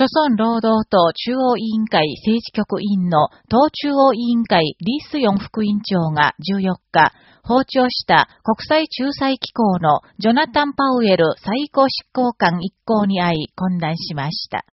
朝鮮労働党中央委員会政治局委員の党中央委員会リースヨン副委員長が14日、訪朝した国際仲裁機構のジョナタン・パウエル最高執行官一行に会い懇談しました。